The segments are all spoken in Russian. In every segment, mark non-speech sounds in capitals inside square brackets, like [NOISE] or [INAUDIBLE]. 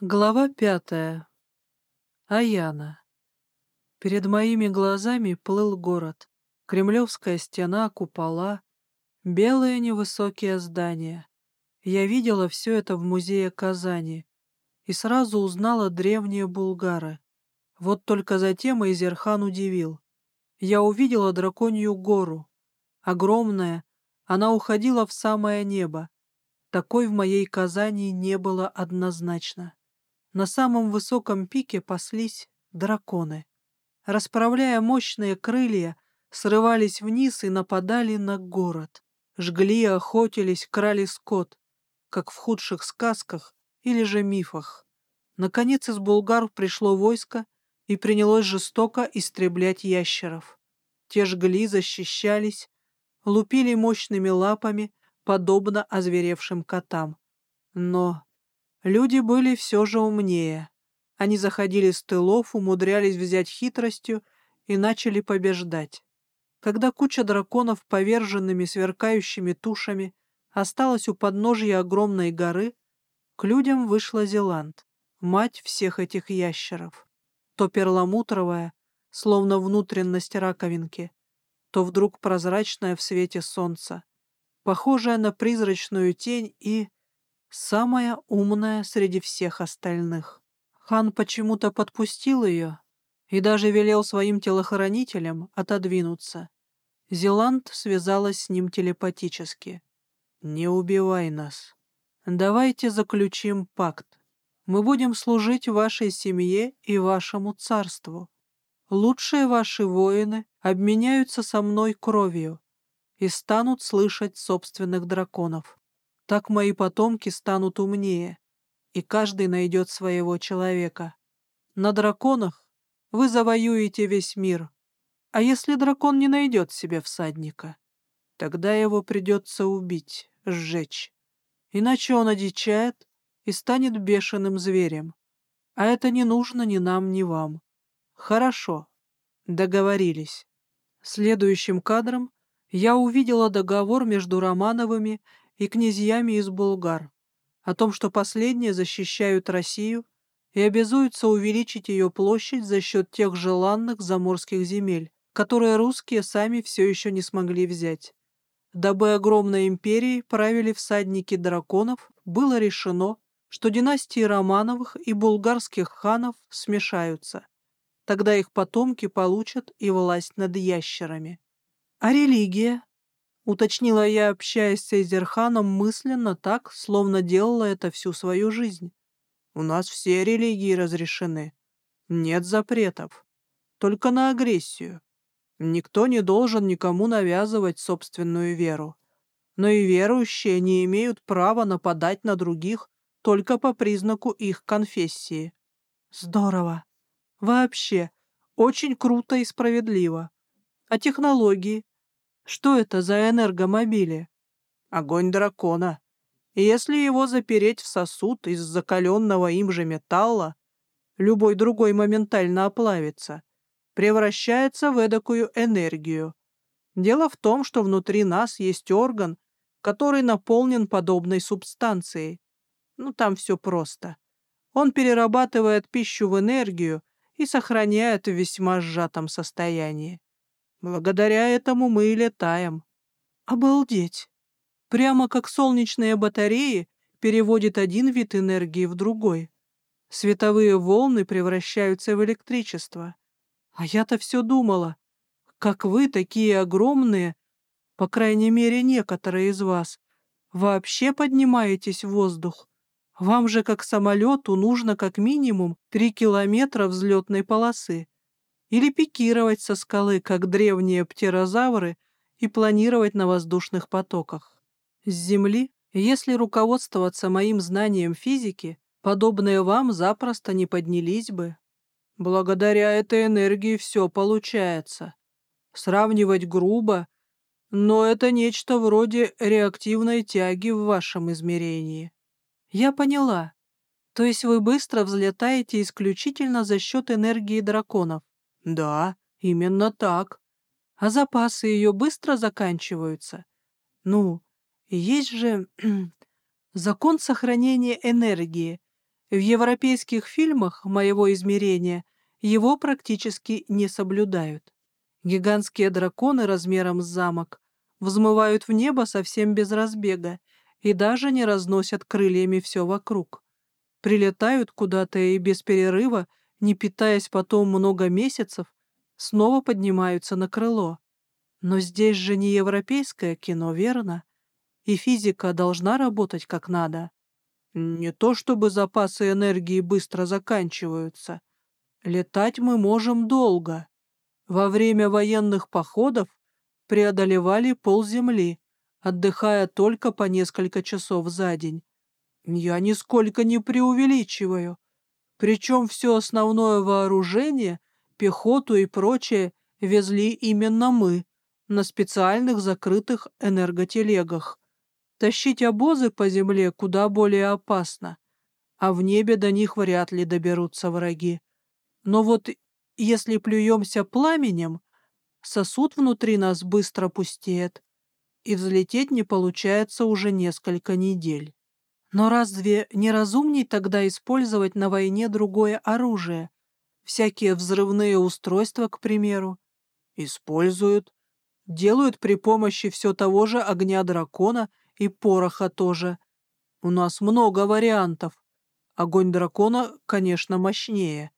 Глава пятая. Аяна. Перед моими глазами плыл город. Кремлевская стена, купола, белые невысокие здания. Я видела все это в музее Казани и сразу узнала древние булгары. Вот только затем Изерхан удивил. Я увидела драконью гору. Огромная, она уходила в самое небо. Такой в моей Казани не было однозначно. На самом высоком пике паслись драконы. Расправляя мощные крылья, срывались вниз и нападали на город. Жгли, охотились, крали скот, как в худших сказках или же мифах. Наконец из булгар пришло войско и принялось жестоко истреблять ящеров. Те жгли, защищались, лупили мощными лапами, подобно озверевшим котам. Но Люди были все же умнее. Они заходили с тылов, умудрялись взять хитростью и начали побеждать. Когда куча драконов поверженными сверкающими тушами осталась у подножья огромной горы, к людям вышла Зеланд, мать всех этих ящеров. То перламутровая, словно внутренность раковинки, то вдруг прозрачная в свете солнца, похожая на призрачную тень и самая умная среди всех остальных. Хан почему-то подпустил ее и даже велел своим телохранителям отодвинуться. Зеланд связалась с ним телепатически. «Не убивай нас. Давайте заключим пакт. Мы будем служить вашей семье и вашему царству. Лучшие ваши воины обменяются со мной кровью и станут слышать собственных драконов. Так мои потомки станут умнее, и каждый найдет своего человека. На драконах вы завоюете весь мир. А если дракон не найдет себе всадника, тогда его придется убить, сжечь. Иначе он одичает и станет бешеным зверем. А это не нужно ни нам, ни вам. Хорошо, договорились. Следующим кадром я увидела договор между Романовыми и князьями из Булгар о том, что последние защищают Россию и обязуются увеличить ее площадь за счет тех желанных заморских земель, которые русские сами все еще не смогли взять. Дабы огромной империей правили всадники драконов, было решено, что династии Романовых и булгарских ханов смешаются. Тогда их потомки получат и власть над ящерами. А религия, Уточнила я, общаясь с Эйзерханом мысленно так, словно делала это всю свою жизнь. У нас все религии разрешены. Нет запретов. Только на агрессию. Никто не должен никому навязывать собственную веру. Но и верующие не имеют права нападать на других только по признаку их конфессии. Здорово. Вообще, очень круто и справедливо. А технологии? Что это за энергомобили? Огонь дракона. И если его запереть в сосуд из закаленного им же металла, любой другой моментально оплавится, превращается в эдакую энергию. Дело в том, что внутри нас есть орган, который наполнен подобной субстанцией. Ну, там все просто. Он перерабатывает пищу в энергию и сохраняет в весьма сжатом состоянии. Благодаря этому мы и летаем. Обалдеть! Прямо как солнечные батареи переводит один вид энергии в другой. Световые волны превращаются в электричество. А я-то все думала, как вы такие огромные, по крайней мере, некоторые из вас, вообще поднимаетесь в воздух. Вам же, как самолету, нужно как минимум три километра взлетной полосы или пикировать со скалы, как древние птерозавры, и планировать на воздушных потоках. С Земли, если руководствоваться моим знанием физики, подобные вам запросто не поднялись бы. Благодаря этой энергии все получается. Сравнивать грубо, но это нечто вроде реактивной тяги в вашем измерении. Я поняла. То есть вы быстро взлетаете исключительно за счет энергии драконов. Да, именно так. А запасы ее быстро заканчиваются. Ну, есть же [CLEARS THROAT] закон сохранения энергии. В европейских фильмах моего измерения его практически не соблюдают. Гигантские драконы размером с замок взмывают в небо совсем без разбега и даже не разносят крыльями все вокруг. Прилетают куда-то и без перерыва, не питаясь потом много месяцев, снова поднимаются на крыло. Но здесь же не европейское кино, верно? И физика должна работать как надо. Не то чтобы запасы энергии быстро заканчиваются. Летать мы можем долго. Во время военных походов преодолевали полземли, отдыхая только по несколько часов за день. Я нисколько не преувеличиваю. Причем все основное вооружение, пехоту и прочее везли именно мы на специальных закрытых энерготелегах. Тащить обозы по земле куда более опасно, а в небе до них вряд ли доберутся враги. Но вот если плюемся пламенем, сосуд внутри нас быстро пустеет, и взлететь не получается уже несколько недель. Но разве не разумней тогда использовать на войне другое оружие? Всякие взрывные устройства, к примеру. Используют. Делают при помощи все того же огня дракона и пороха тоже. У нас много вариантов. Огонь дракона, конечно, мощнее.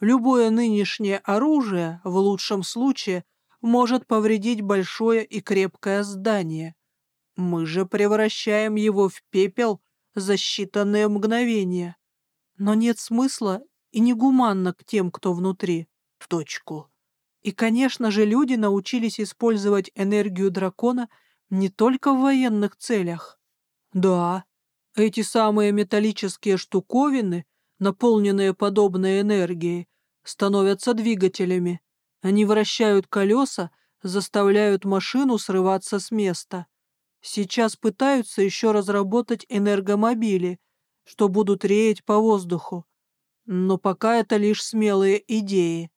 Любое нынешнее оружие, в лучшем случае, может повредить большое и крепкое здание. Мы же превращаем его в пепел за считанные мгновения. Но нет смысла и негуманно к тем, кто внутри. В точку. И, конечно же, люди научились использовать энергию дракона не только в военных целях. Да, эти самые металлические штуковины, наполненные подобной энергией, становятся двигателями. Они вращают колеса, заставляют машину срываться с места. Сейчас пытаются еще разработать энергомобили, что будут реять по воздуху. Но пока это лишь смелые идеи.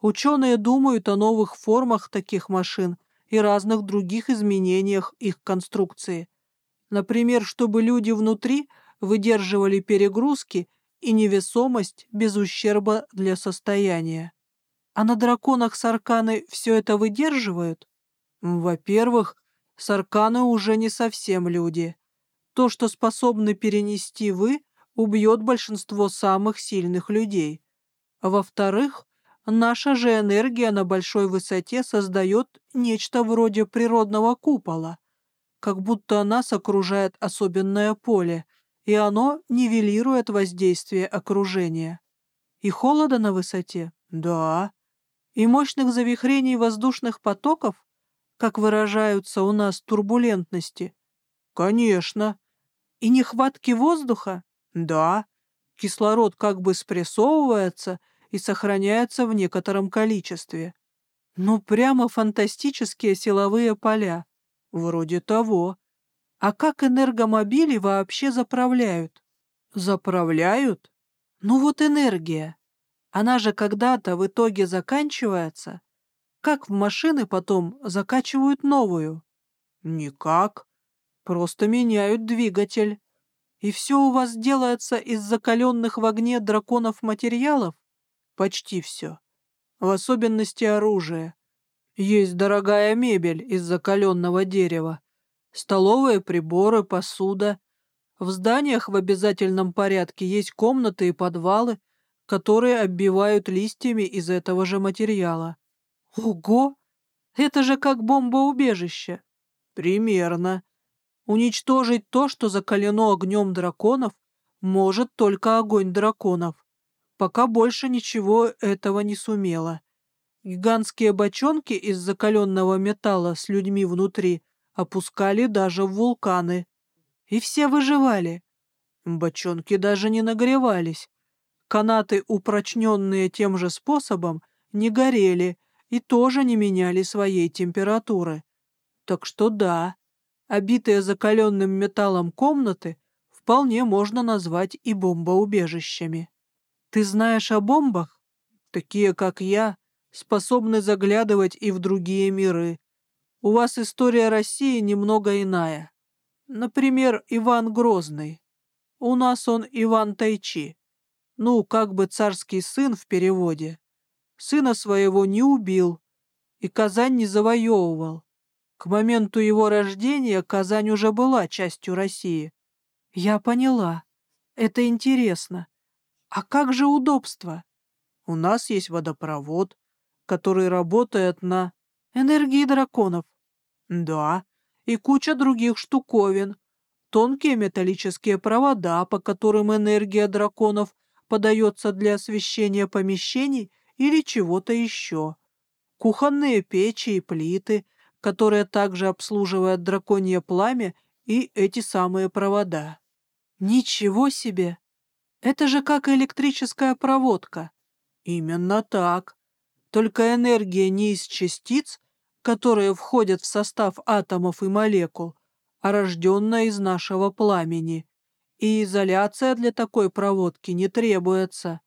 Ученые думают о новых формах таких машин и разных других изменениях их конструкции. Например, чтобы люди внутри выдерживали перегрузки и невесомость без ущерба для состояния. А на драконах Сарканы все это выдерживают? Во-первых, Сарканы уже не совсем люди. То, что способны перенести вы, убьет большинство самых сильных людей. Во-вторых, наша же энергия на большой высоте создает нечто вроде природного купола, как будто нас окружает особенное поле — и оно нивелирует воздействие окружения. И холода на высоте? Да. И мощных завихрений воздушных потоков, как выражаются у нас турбулентности? Конечно. И нехватки воздуха? Да. Кислород как бы спрессовывается и сохраняется в некотором количестве. Ну, прямо фантастические силовые поля. Вроде того. А как энергомобили вообще заправляют? Заправляют? Ну вот энергия. Она же когда-то в итоге заканчивается. Как в машины потом закачивают новую? Никак. Просто меняют двигатель. И все у вас делается из закаленных в огне драконов материалов? Почти все. В особенности оружие. Есть дорогая мебель из закаленного дерева, столовые приборы, посуда. В зданиях в обязательном порядке есть комнаты и подвалы, которые оббивают листьями из этого же материала. Ого! Это же как бомбоубежище. Примерно. Уничтожить то, что закалено огнем драконов, может только огонь драконов. Пока больше ничего этого не сумело. Гигантские бочонки из закаленного металла с людьми внутри опускали даже в вулканы. И все выживали. Бочонки даже не нагревались. Канаты, упрочненные тем же способом, не горели и тоже не меняли своей температуры. Так что да, обитые закаленным металлом комнаты вполне можно назвать и бомбоубежищами. Ты знаешь о бомбах? Такие, как я, способны заглядывать и в другие миры, у вас история России немного иная. Например, Иван Грозный. У нас он Иван Тайчи. Ну, как бы царский сын в переводе. Сына своего не убил и Казань не завоевывал. К моменту его рождения Казань уже была частью России. Я поняла. Это интересно. А как же удобство? У нас есть водопровод, который работает на энергии драконов. Да, и куча других штуковин. Тонкие металлические провода, по которым энергия драконов подается для освещения помещений или чего-то еще. Кухонные печи и плиты, которые также обслуживают драконье пламя и эти самые провода. Ничего себе! Это же как электрическая проводка. Именно так. Только энергия не из частиц, которые входят в состав атомов и молекул, а рожденная из нашего пламени. И изоляция для такой проводки не требуется.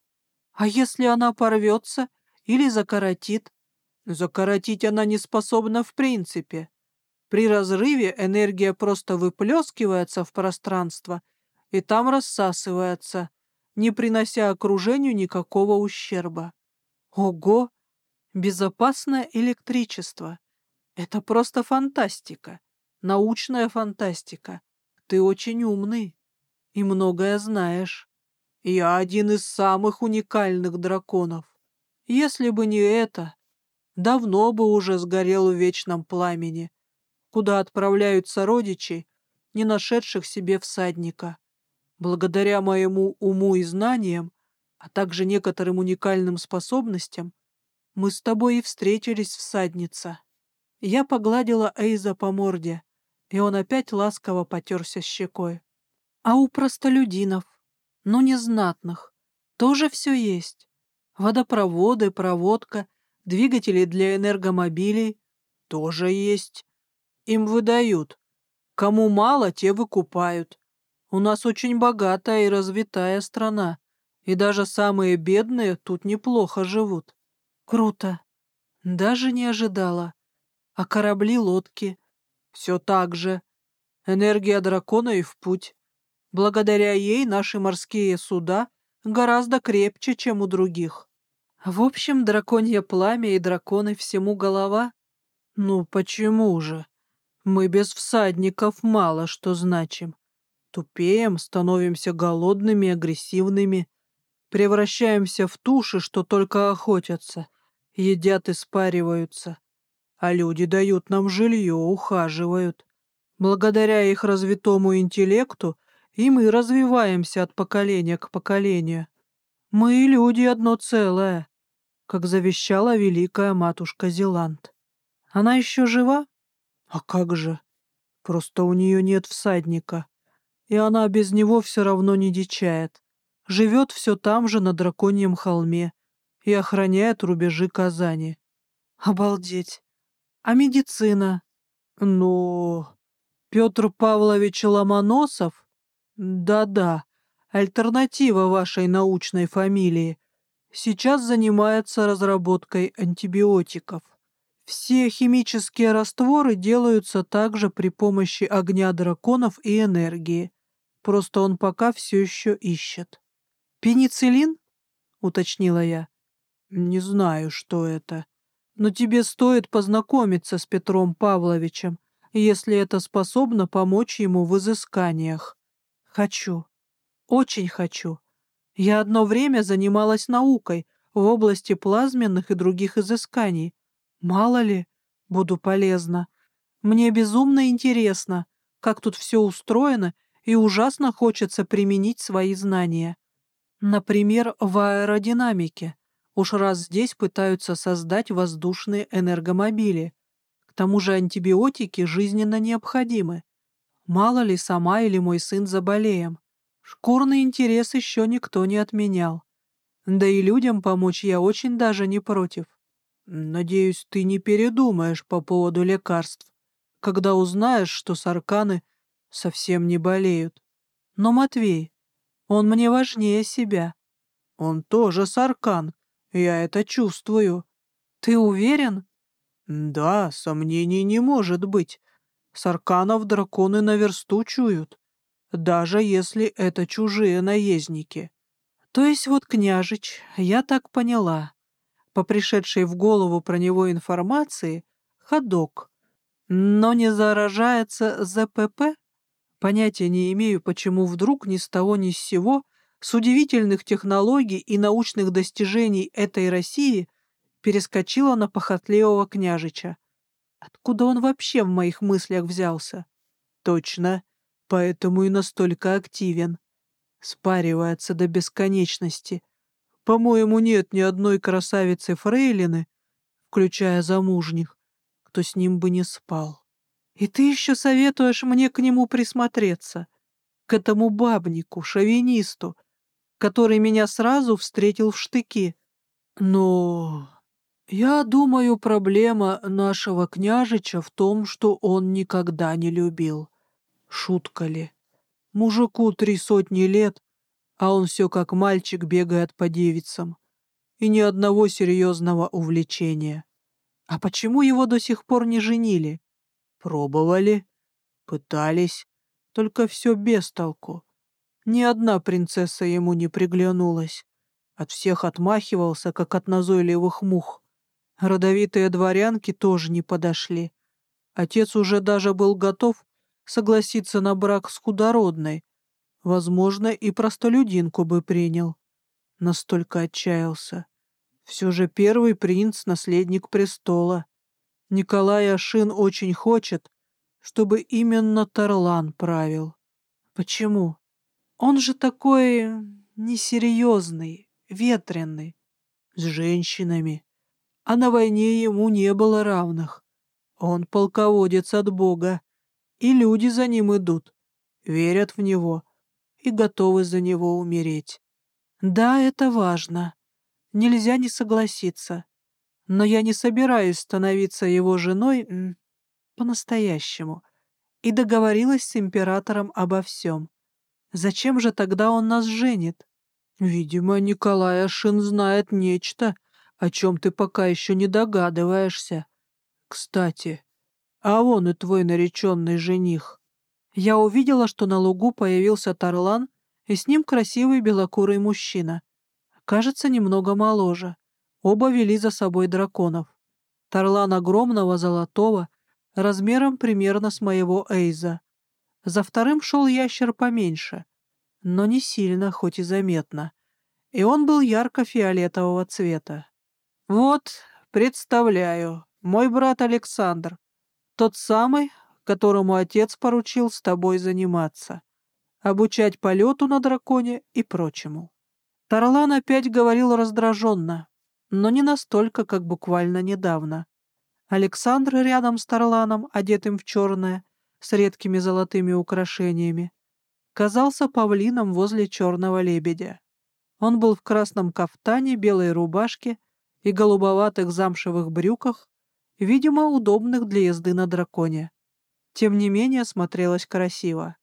А если она порвется или закоротит? Закоротить она не способна в принципе. При разрыве энергия просто выплескивается в пространство и там рассасывается, не принося окружению никакого ущерба. Ого! Безопасное электричество. Это просто фантастика. Научная фантастика. Ты очень умный и многое знаешь. Я один из самых уникальных драконов. Если бы не это, давно бы уже сгорел в вечном пламени, куда отправляются родичи, не нашедших себе всадника. Благодаря моему уму и знаниям, а также некоторым уникальным способностям, мы с тобой и встретились, всадница. Я погладила Эйза по морде, и он опять ласково потерся щекой. А у простолюдинов, ну незнатных, тоже все есть. Водопроводы, проводка, двигатели для энергомобилей тоже есть. Им выдают. Кому мало, те выкупают. У нас очень богатая и развитая страна, и даже самые бедные тут неплохо живут. Круто. Даже не ожидала. А корабли, лодки? Все так же. Энергия дракона и в путь. Благодаря ей наши морские суда гораздо крепче, чем у других. В общем, драконье пламя и драконы всему голова. Ну почему же? Мы без всадников мало что значим. Тупеем, становимся голодными, агрессивными, превращаемся в туши, что только охотятся, едят и спариваются. А люди дают нам жилье, ухаживают. Благодаря их развитому интеллекту и мы развиваемся от поколения к поколению. Мы люди одно целое, как завещала великая матушка Зеланд. Она еще жива? А как же? Просто у нее нет всадника и она без него все равно не дичает. Живет все там же на драконьем холме и охраняет рубежи Казани. Обалдеть. А медицина? Ну, Петр Павлович Ломоносов? Да-да, альтернатива вашей научной фамилии. Сейчас занимается разработкой антибиотиков. Все химические растворы делаются также при помощи огня драконов и энергии. Просто он пока все еще ищет. «Пенициллин?» — уточнила я. «Не знаю, что это. Но тебе стоит познакомиться с Петром Павловичем, если это способно помочь ему в изысканиях. Хочу. Очень хочу. Я одно время занималась наукой в области плазменных и других изысканий. Мало ли, буду полезна. Мне безумно интересно, как тут все устроено и ужасно хочется применить свои знания. Например, в аэродинамике. Уж раз здесь пытаются создать воздушные энергомобили. К тому же антибиотики жизненно необходимы. Мало ли сама или мой сын заболеем. Шкурный интерес еще никто не отменял. Да и людям помочь я очень даже не против. Надеюсь, ты не передумаешь по поводу лекарств, когда узнаешь, что сарканы совсем не болеют. Но Матвей, он мне важнее себя. Он тоже Саркан, я это чувствую. Ты уверен? Да, сомнений не может быть. Сарканов драконы на версту чуют, даже если это чужие наездники. То есть вот княжич, я так поняла, по пришедшей в голову про него информации, ходок, но не заражается ЗПП? Понятия не имею, почему вдруг ни с того ни с сего с удивительных технологий и научных достижений этой России перескочила на похотливого княжича. Откуда он вообще в моих мыслях взялся? Точно, поэтому и настолько активен. Спаривается до бесконечности. По-моему, нет ни одной красавицы фрейлины, включая замужних, кто с ним бы не спал. И ты еще советуешь мне к нему присмотреться, к этому бабнику, шовинисту, который меня сразу встретил в штыки. Но я думаю, проблема нашего княжича в том, что он никогда не любил. Шутка ли? Мужику три сотни лет, а он все как мальчик бегает по девицам. И ни одного серьезного увлечения. А почему его до сих пор не женили? Пробовали, пытались, только все без толку. Ни одна принцесса ему не приглянулась. От всех отмахивался, как от назойливых мух. Родовитые дворянки тоже не подошли. Отец уже даже был готов согласиться на брак с худородной. Возможно, и простолюдинку бы принял. Настолько отчаялся. Все же первый принц — наследник престола. Николай Ашин очень хочет, чтобы именно Тарлан правил. Почему? Он же такой несерьезный, ветреный, с женщинами. А на войне ему не было равных. Он полководец от Бога, и люди за ним идут, верят в него и готовы за него умереть. Да, это важно. Нельзя не согласиться. Но я не собираюсь становиться его женой по-настоящему. И договорилась с императором обо всем. Зачем же тогда он нас женит? Видимо, Николай Ашин знает нечто, о чем ты пока еще не догадываешься. Кстати, а вон и твой нареченный жених. Я увидела, что на лугу появился Тарлан, и с ним красивый белокурый мужчина. Кажется, немного моложе. Оба вели за собой драконов. Тарлан огромного золотого, размером примерно с моего Эйза. За вторым шел ящер поменьше, но не сильно, хоть и заметно. И он был ярко-фиолетового цвета. «Вот, представляю, мой брат Александр, тот самый, которому отец поручил с тобой заниматься, обучать полету на драконе и прочему». Тарлан опять говорил раздраженно, но не настолько, как буквально недавно. Александр рядом с Тарланом, одетым в черное, с редкими золотыми украшениями, казался павлином возле черного лебедя. Он был в красном кафтане, белой рубашке и голубоватых замшевых брюках, видимо, удобных для езды на драконе. Тем не менее смотрелось красиво.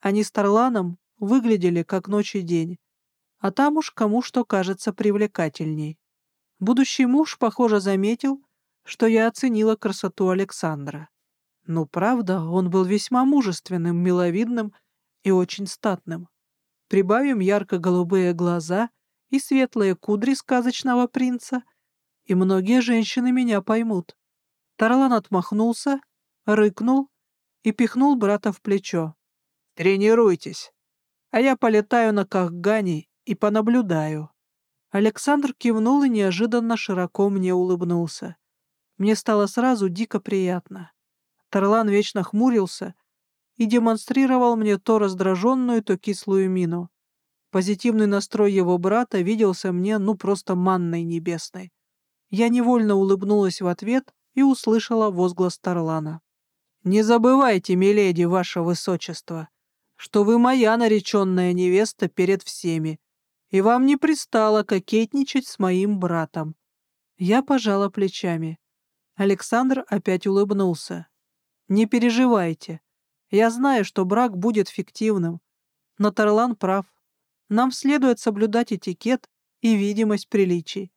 Они с Тарланом выглядели как ночь и день, а там уж кому что кажется привлекательней. Будущий муж, похоже, заметил, что я оценила красоту Александра. Ну, правда, он был весьма мужественным, миловидным и очень статным. Прибавим ярко-голубые глаза и светлые кудри сказочного принца, и многие женщины меня поймут. Тарлан отмахнулся, рыкнул и пихнул брата в плечо. «Тренируйтесь, а я полетаю на Кахгане и понаблюдаю». Александр кивнул и неожиданно широко мне улыбнулся. Мне стало сразу дико приятно. Тарлан вечно хмурился и демонстрировал мне то раздраженную, то кислую мину. Позитивный настрой его брата виделся мне ну просто манной небесной. Я невольно улыбнулась в ответ и услышала возглас Тарлана. «Не забывайте, миледи, ваше высочество, что вы моя нареченная невеста перед всеми, и вам не пристало кокетничать с моим братом». Я пожала плечами. Александр опять улыбнулся. Не переживайте. Я знаю, что брак будет фиктивным. Но Тарлан прав. Нам следует соблюдать этикет и видимость приличий.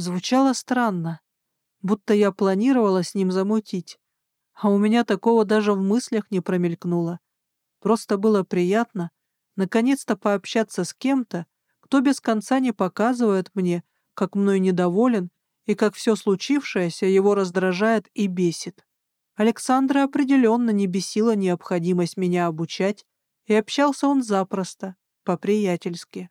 Звучало странно, будто я планировала с ним замутить. А у меня такого даже в мыслях не промелькнуло. Просто было приятно наконец-то пообщаться с кем-то, Никто без конца не показывает мне, как мной недоволен и как все случившееся его раздражает и бесит. Александра определенно не бесила необходимость меня обучать, и общался он запросто, по-приятельски.